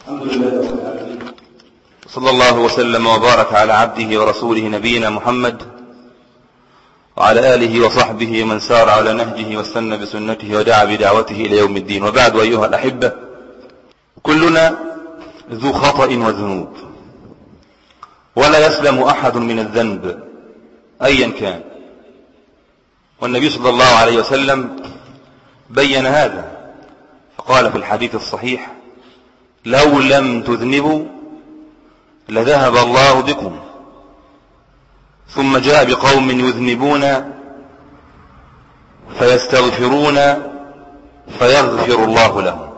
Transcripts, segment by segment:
الحمد لله رب العالمين. صلى الله وسلم وبارك على عبده ورسوله نبينا محمد وعلى آله وصحبه من سار على نهجه واستنى بسنته ودعا بدعوته إلى يوم الدين. وبعد أيها الأحبة كلنا ذو خطأ وذنوب. ولا يسلم أحد من الذنب أيا كان. والنبي صلى الله عليه وسلم بين هذا فقال في الحديث الصحيح لو لم تذنبوا لذهب الله بكم. ثم جاء بقوم يذنبون فيستغفرون فيغفر الله لهم.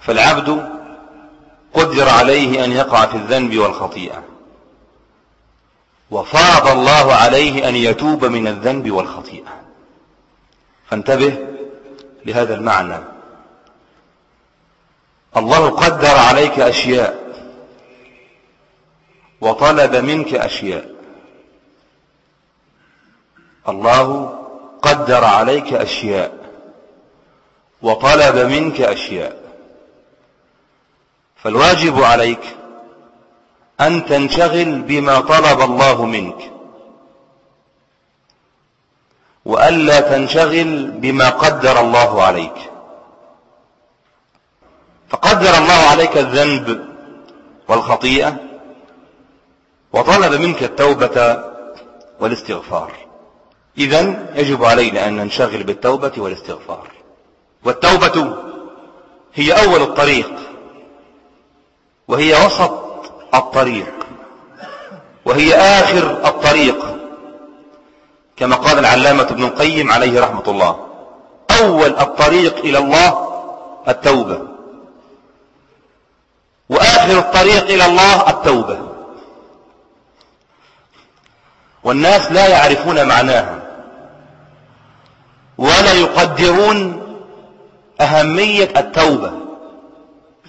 فالعبد قدر عليه أن يقع في الذنب والخطيئة. وفرض الله عليه أن يتوب من الذنب والخطيئة. فانتبه لهذا المعنى. الله قدر عليك أشياء وطلب منك أشياء. الله قدر عليك أشياء وطلب منك أشياء. فالواجب عليك أن تنشغل بما طلب الله منك. وألا تنشغل بما قدر الله عليك. فقدر الله عليك الذنب والخطيئة وطلب منك التوبة والاستغفار. إذا يجب علينا أن ننشغل بالتوبة والاستغفار. والتوبة هي أول الطريق وهي وسط الطريق وهي آخر الطريق كما قال العلامة ابن القيم عليه رحمة الله. أول الطريق إلى الله التوبة. وآخر الطريق إلى الله التوبة. والناس لا يعرفون معناها. ولا يقدرون أهمية التوبة.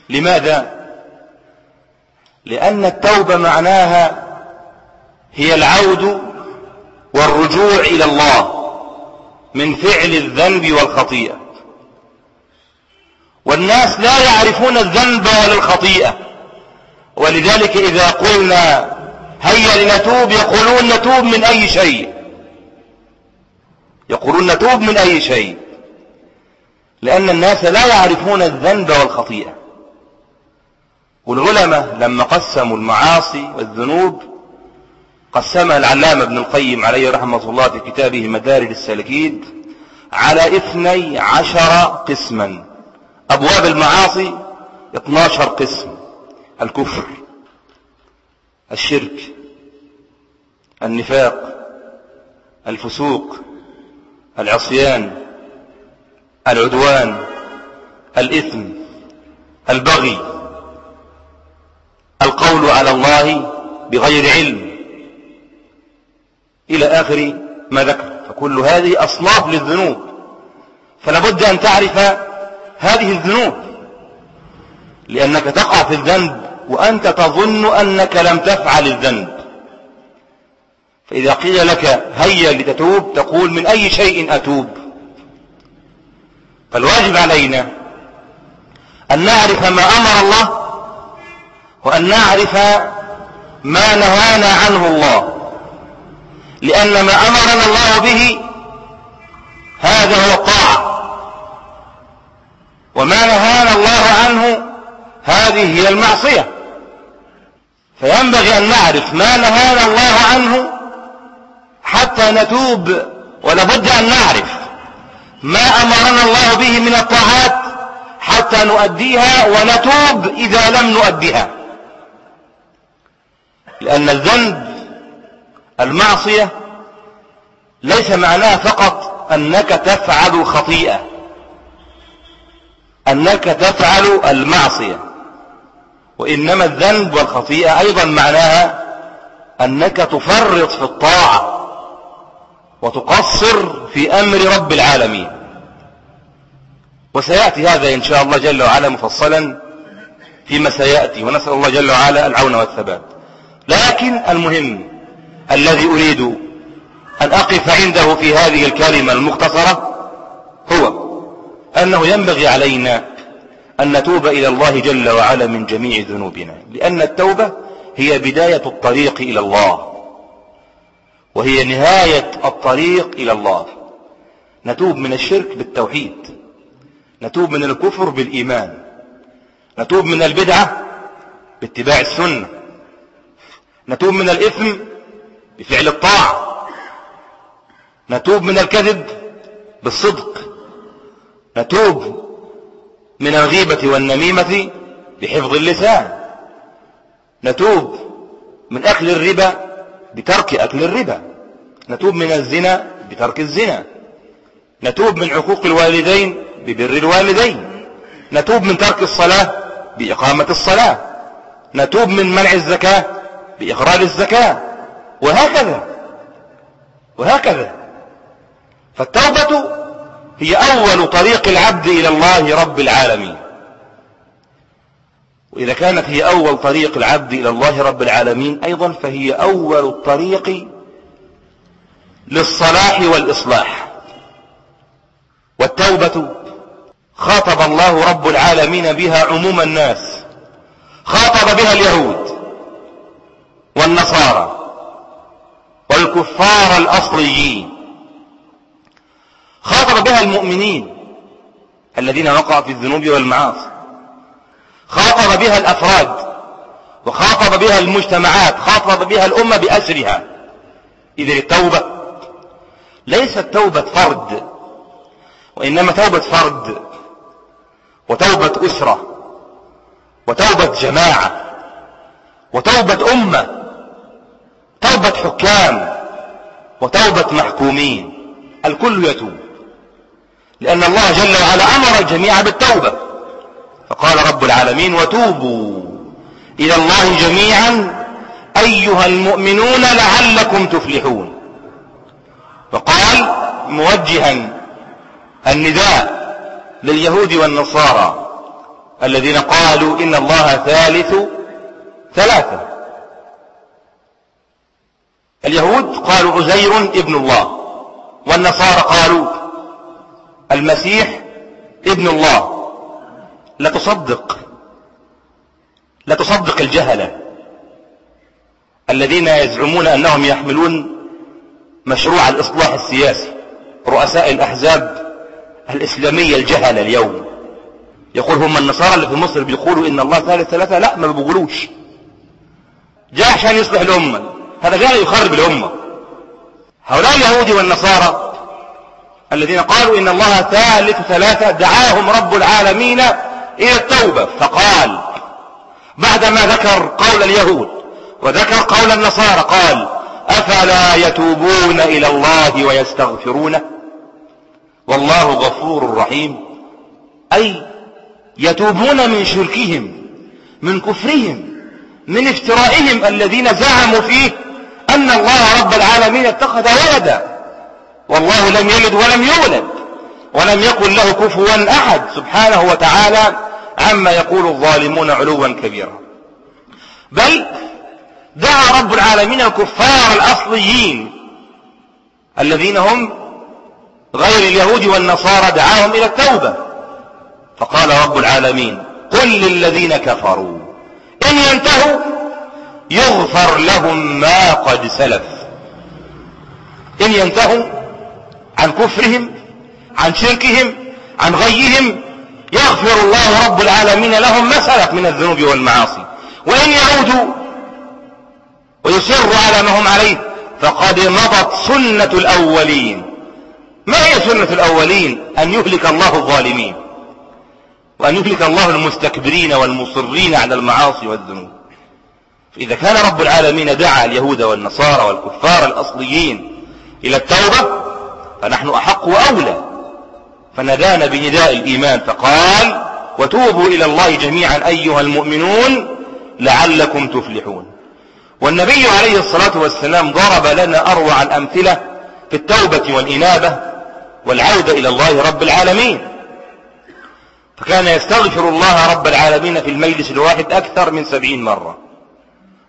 لماذا؟ لأن التوبة معناها هي العود والرجوع إلى الله من فعل الذنب والخطيئة. والناس لا يعرفون الذنب ولا الخطيئة. ولذلك إذا قلنا هيا لنتوب يقولون نتوب من أي شيء. يقولون نتوب من أي شيء. لأن الناس لا يعرفون الذنب والخطيئة. والعلماء لما قسموا المعاصي والذنوب قسمها العلامة ابن القيم عليه رحمة الله في كتابه مدارج السالكين على اثني عشر قسما. أبواب المعاصي 12 قسم. الكفر الشرك النفاق الفسوق العصيان العدوان الإثم البغي. القول على الله بغير علم. إلى آخر ما ذكر. فكل هذه أصناف للذنوب. فلا بد أن تعرف هذه الذنوب. لأنك تقع في الذنب وأنت تظن أنك لم تفعل الذنب. فإذا قيل لك هيا لتتوب تقول من أي شيء أتوب؟ فالواجب علينا أن نعرف ما أمر الله وأن نعرف ما نهانا عنه الله. لأن ما أمرنا الله به هذا هو الطاعة. وما نهانا الله عنه هذه هي المعصية. فينبغي أن نعرف ما نهانا الله عنه حتى نتوب ولابد أن نعرف ما أمرنا الله به من الطاعات حتى نؤديها ونتوب إذا لم نؤديها. لأن الذنب المعصية ليس معناها فقط أنك تفعل الخطيئة أنك تفعل المعصية. وإنما الذنب والخطيئة أيضا معناها أنك تفرط في الطاعة وتقصر في أمر رب العالمين. وسيأتي هذا إن شاء الله جل وعلا مفصلا فيما سيأتي ونسأل الله جل وعلا العون والثبات. لكن المهم الذي أريد أن أقف عنده في هذه الكلمة المختصرة هو أنه ينبغي علينا أن نتوب إلى الله جل وعلا من جميع ذنوبنا لأن التوبة هي بداية الطريق إلى الله وهي نهاية الطريق إلى الله. نتوب من الشرك بالتوحيد نتوب من الكفر بالإيمان نتوب من البدعة باتباع السنة نتوب من الإثم بفعل الطاعة نتوب من الكذب بالصدق. نتوب من الغيبة والنميمة بحفظ اللسان. نتوب من أكل الربا بترك أكل الربا. نتوب من الزنا بترك الزنا. نتوب من عقوق الوالدين ببر الوالدين. نتوب من ترك الصلاة بإقامة الصلاة. نتوب من منع الزكاة بإخراج الزكاة. وهكذا. وهكذا. فالتوبة هي أول طريق العبد إلى الله رب العالمين. وإذا كانت هي أول طريق العبد إلى الله رب العالمين أيضا فهي أول الطريق للصلاح والإصلاح. والتوبة خاطب الله رب العالمين بها عموم الناس. خاطب بها اليهود والنصارى والكفار الأصليين. خاطب بها المؤمنين الذين وقعوا في الذنوب والمعاصي. خاطب بها الأفراد وخاطب بها المجتمعات خاطب بها الأمة بأسرها. إذا التوبة ليست توبة فرد وإنما توبة فرد وتوبة أسرة وتوبة جماعة وتوبة أمة توبة حكام وتوبة محكومين. الكل يتوب. لأن الله جل وعلا أمر الجميع بالتوبة. فقال رب العالمين وتوبوا إلى الله جميعا أيها المؤمنون لعلكم تفلحون. وقال موجها النداء لليهود والنصارى الذين قالوا إن الله ثالث ثلاثة. اليهود قالوا عزير ابن الله والنصارى قالوا المسيح ابن الله. لا تصدق. لا تصدق الجهلة. الذين يزعمون أنهم يحملون مشروع الإصلاح السياسي. رؤساء الأحزاب الإسلامية الجهلة اليوم. يقول هم النصارى اللي في مصر بيقولوا إن الله ثالث ثلاثة. لا ما بيقولوش. جاء عشان يصلح الأمة. هذا جاء يخرب الأمة. هؤلاء اليهود والنصارى الذين قالوا إن الله ثالث ثلاثة دعاهم رب العالمين إلى التوبة. فقال بعدما ذكر قول اليهود وذكر قول النصارى قال أفلا يتوبون إلى الله ويستغفرونه؟ والله غفور رحيم. أي يتوبون من شركهم من كفرهم من افترائهم الذين زعموا فيه أن الله رب العالمين اتخذ ولدا. والله لم يلد ولم يولد ولم يكن له كفوا أحد سبحانه وتعالى عما يقول الظالمون علوا كبيرا. بل دعا رب العالمين الكفار الأصليين الذين هم غير اليهود والنصارى دعاهم إلى التوبة. فقال رب العالمين قل للذين كفروا إن ينتهوا يغفر لهم ما قد سلف. إن ينتهوا عن كفرهم عن شركهم عن غيهم. يغفر الله رب العالمين لهم ما سلف من الذنوب والمعاصي. وإن يعودوا ويصروا على ما هم عليه فقد مضت سنة الأولين. ما هي سنة الأولين؟ أن يهلك الله الظالمين. وأن يهلك الله المستكبرين والمصرين على المعاصي والذنوب. فإذا كان رب العالمين دعا اليهود والنصارى والكفار الأصليين إلى التوبة فنحن أحق وأولى. فندانا بنداء الإيمان فقال وتوبوا إلى الله جميعا أيها المؤمنون لعلكم تفلحون. والنبي عليه الصلاة والسلام ضرب لنا أروع الأمثلة في التوبة والإنابة والعودة إلى الله رب العالمين. فكان يستغفر الله رب العالمين في المجلس الواحد أكثر من سبعين مرة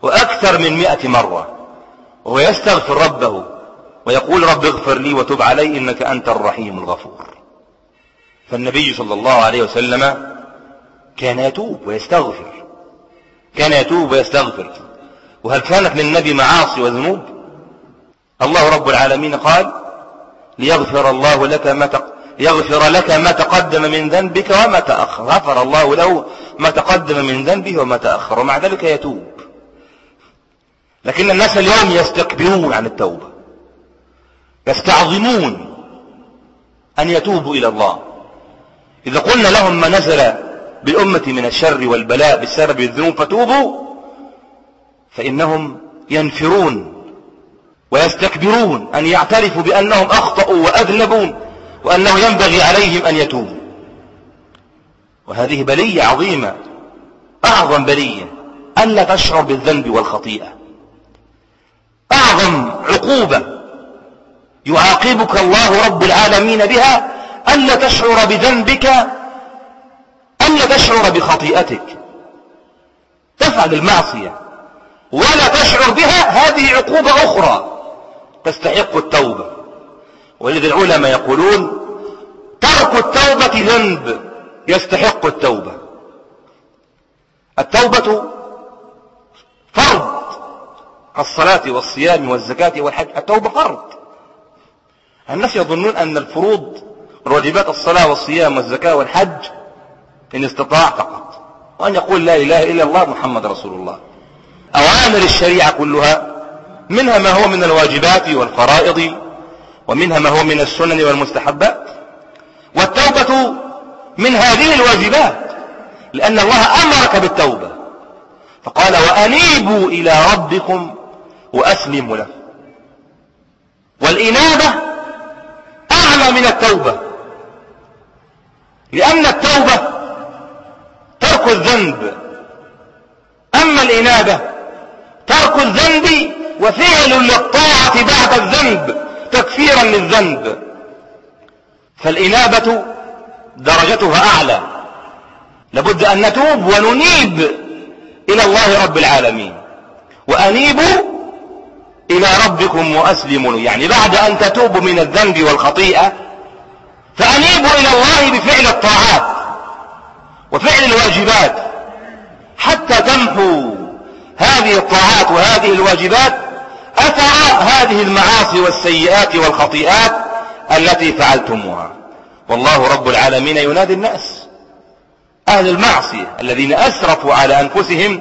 وأكثر من مئة مرة وهو يستغفر ربه ويقول رب اغفر لي وتب علي إنك أنت الرحيم الغفور. فالنبي صلى الله عليه وسلم كان يتوب ويستغفر كان يتوب ويستغفر. وهل كانت للنبي معاصي وذنوب؟ الله رب العالمين قال ليغفر الله لك ما تق... يغفر لك ما تقدم من ذنبك وما تأخر. غفر الله له ما تقدم من ذنبه وما تأخر ومع ذلك يتوب. لكن الناس اليوم يستكبرون عن التوبة. يستعظمون أن يتوبوا إلى الله. إذا قلنا لهم ما نزل بالأمة من الشر والبلاء بسبب الذنوب فتوبوا فإنهم ينفرون ويستكبرون أن يعترفوا بأنهم أخطأوا وأذنبوا وأنه ينبغي عليهم أن يتوبوا. وهذه بلية عظيمة أعظم بلية ألا تشعر بالذنب والخطيئة. أعظم عقوبة يعاقبك الله رب العالمين بها ألا تشعر بذنبك ألا تشعر بخطيئتك. تفعل المعصية ولا تشعر بها هذه عقوبة أخرى تستحق التوبة. ولذا العلماء يقولون ترك التوبة ذنب يستحق التوبة. التوبة فرض الصلاة والصيام والزكاة والحج التوبة فرض. الناس يظنون أن الفروض الواجبات الصلاة والصيام والزكاة والحج إن استطاع فقط. وأن يقول لا إله إلا الله محمد رسول الله. أوامر الشريعة كلها منها ما هو من الواجبات والفرائض ومنها ما هو من السنن والمستحبات. والتوبة من هذه الواجبات لأن الله أمرك بالتوبة. فقال وأنيبوا إلى ربكم وأسلموا له. والإنابة من التوبة. لأن التوبة ترك الذنب. أما الإنابة ترك الذنب وفعل للطاعة بعد الذنب تكفيرا للذنب. فالإنابة درجتها أعلى. لابد أن نتوب وننيب إلى الله رب العالمين. وأنيبوا إلى ربكم وأسلموا. يعني بعد أن تتوبوا من الذنب والخطيئة فأنيبوا إلى الله بفعل الطاعات وفعل الواجبات حتى تمحوا هذه الطاعات وهذه الواجبات أثر هذه المعاصي والسيئات والخطيئات التي فعلتموها. والله رب العالمين ينادي الناس أهل المعصية الذين أسرفوا على أنفسهم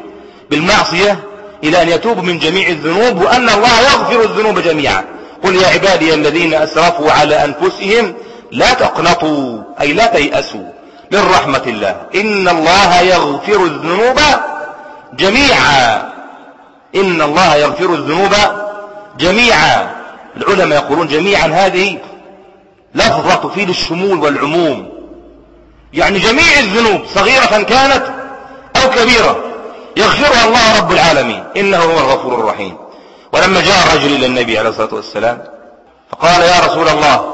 بالمعصية إلى أن يتوبوا من جميع الذنوب وأن الله يغفر الذنوب جميعا. قل يا عبادي الذين أسرفوا على أنفسهم لا تقنطوا أي لا تيأسوا من رحمة الله. إن الله يغفر الذنوب جميعا. إن الله يغفر الذنوب جميعا. العلماء يقولون جميعا هذه لفظة تفيد الشمول والعموم. يعني جميع الذنوب صغيرة كانت أو كبيرة. يغفرها الله رب العالمين. إنه هو الغفور الرحيم. ولما جاء رجل إلى النبي عليه الصلاة والسلام فقال يا رسول الله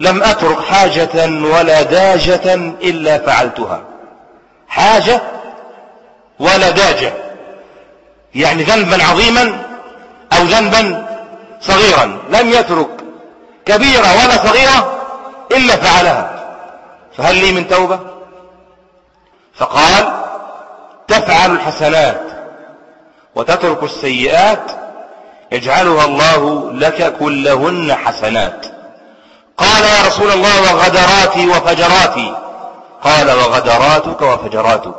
لم أترك حاجة ولا داجة إلا فعلتها. حاجة ولا داجة. يعني ذنبا عظيما أو ذنبا صغيرا. لم يترك كبيرة ولا صغيرة إلا فعلها. فهل لي من توبة؟ فقال تفعل الحسنات وتترك السيئات يجعلها الله لك كلهن حسنات. قال يا رسول الله وغدراتي وفجراتي. قال وغدراتك وفجراتك.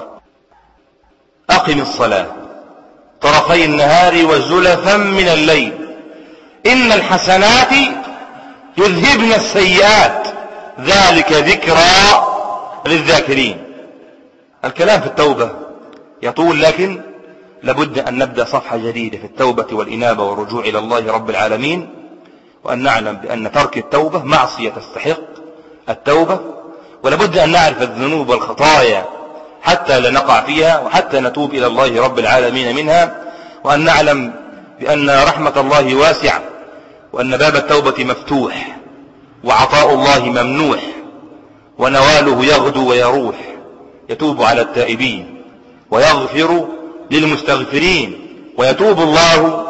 أقم الصلاة. طرفي النهار وزلفا من الليل. إن الحسنات يذهبن السيئات. ذلك ذكرى للذاكرين. الكلام في التوبة. يطول لكن لابد أن نبدأ صفحة جديدة في التوبة والإنابة والرجوع إلى الله رب العالمين وأن نعلم بأن ترك التوبة معصية تستحق التوبة ولابد أن نعرف الذنوب والخطايا حتى لا نقع فيها وحتى نتوب إلى الله رب العالمين منها وأن نعلم بأن رحمة الله واسعة وأن باب التوبة مفتوح وعطاء الله ممنوح ونواله يغدو ويروح يتوب على التائبين. ويغفر للمستغفرين ويتوب الله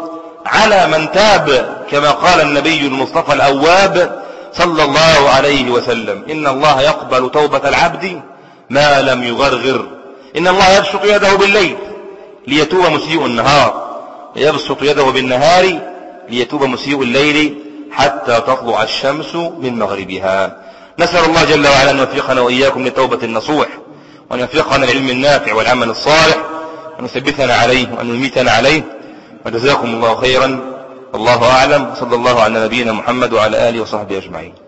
على من تاب كما قال النبي المصطفى الأواب صلى الله عليه وسلم. إن الله يقبل توبة العبد ما لم يغرغر. إن الله يبسط يده بالليل ليتوب مسيء النهار. ويبسط يده بالنهار ليتوب مسيء الليل حتى تطلع الشمس من مغربها. نسأل الله جل وعلا أن يوفقنا وإياكم لتوبة النصوح. وأن يوفقنا العلم النافع والعمل الصالح وأن يثبتنا عليه وأن يميتنا عليه. وجزاكم الله خيرا. الله أعلم. صلى الله على نبينا محمد وعلى آله وصحبه أجمعين.